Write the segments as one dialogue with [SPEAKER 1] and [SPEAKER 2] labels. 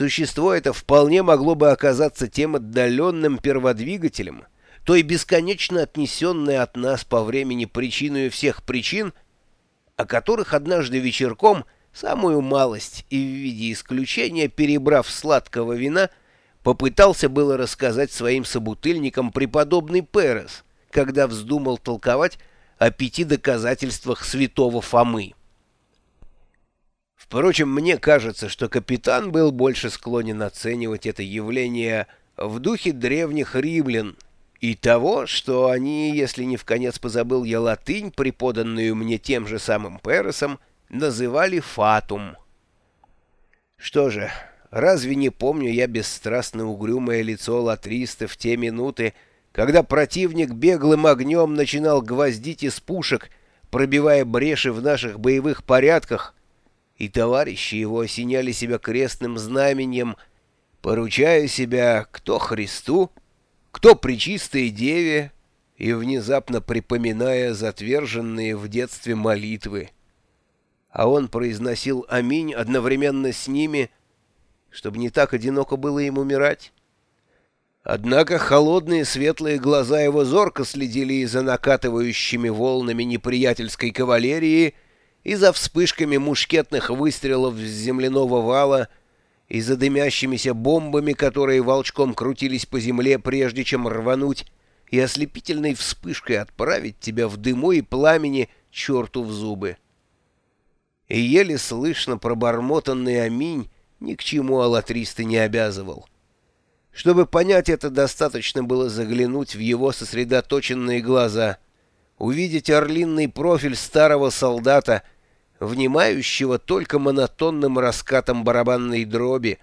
[SPEAKER 1] Существо это вполне могло бы оказаться тем отдаленным перводвигателем, той бесконечно отнесенной от нас по времени причиной всех причин, о которых однажды вечерком, самую малость и в виде исключения, перебрав сладкого вина, попытался было рассказать своим собутыльникам преподобный Перес, когда вздумал толковать о пяти доказательствах святого Фомы. Впрочем, мне кажется, что капитан был больше склонен оценивать это явление в духе древних римлян и того, что они, если не в конец позабыл я латынь, преподанную мне тем же самым Пересом, называли фатум. Что же, разве не помню я бесстрастно угрюмое лицо латриста в те минуты, когда противник беглым огнем начинал гвоздить из пушек, пробивая бреши в наших боевых порядках, и товарищи его осеняли себя крестным знаменем, поручая себя кто Христу, кто Пречистой Деве, и внезапно припоминая затверженные в детстве молитвы. А он произносил «Аминь» одновременно с ними, чтобы не так одиноко было им умирать. Однако холодные светлые глаза его зорко следили за накатывающими волнами неприятельской кавалерии, и за вспышками мушкетных выстрелов с земляного вала, и за дымящимися бомбами, которые волчком крутились по земле, прежде чем рвануть, и ослепительной вспышкой отправить тебя в дыму и пламени черту в зубы. И еле слышно пробормотанный аминь ни к чему аллатристы не обязывал. Чтобы понять это, достаточно было заглянуть в его сосредоточенные глаза — увидеть орлинный профиль старого солдата, внимающего только монотонным раскатом барабанной дроби,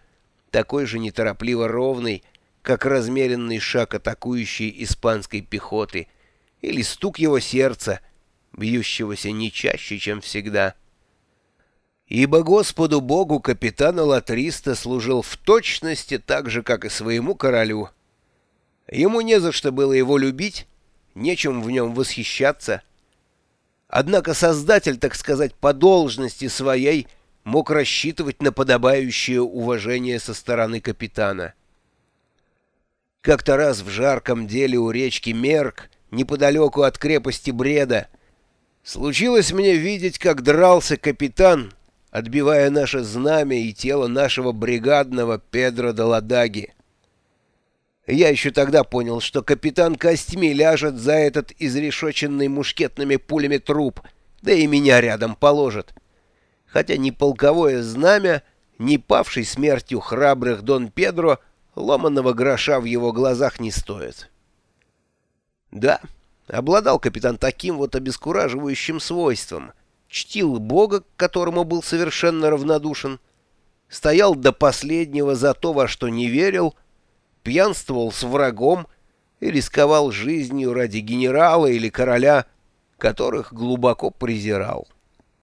[SPEAKER 1] такой же неторопливо ровный, как размеренный шаг атакующей испанской пехоты, или стук его сердца, бьющегося не чаще, чем всегда. Ибо Господу Богу капитана Латриста служил в точности так же, как и своему королю. Ему не за что было его любить, нечем в нем восхищаться. Однако создатель, так сказать, по должности своей мог рассчитывать на подобающее уважение со стороны капитана. Как-то раз в жарком деле у речки Мерк, неподалеку от крепости Бреда, случилось мне видеть, как дрался капитан, отбивая наше знамя и тело нашего бригадного Педро де Ладаги. Я еще тогда понял, что капитан костьми ляжет за этот изрешоченный мушкетными пулями труп, да и меня рядом положит. Хотя ни полковое знамя, ни павший смертью храбрых Дон Педро ломаного гроша в его глазах не стоит. Да, обладал капитан таким вот обескураживающим свойством. Чтил Бога, к которому был совершенно равнодушен, стоял до последнего за то, во что не верил — пьянствовал с врагом и рисковал жизнью ради генерала или короля, которых глубоко презирал.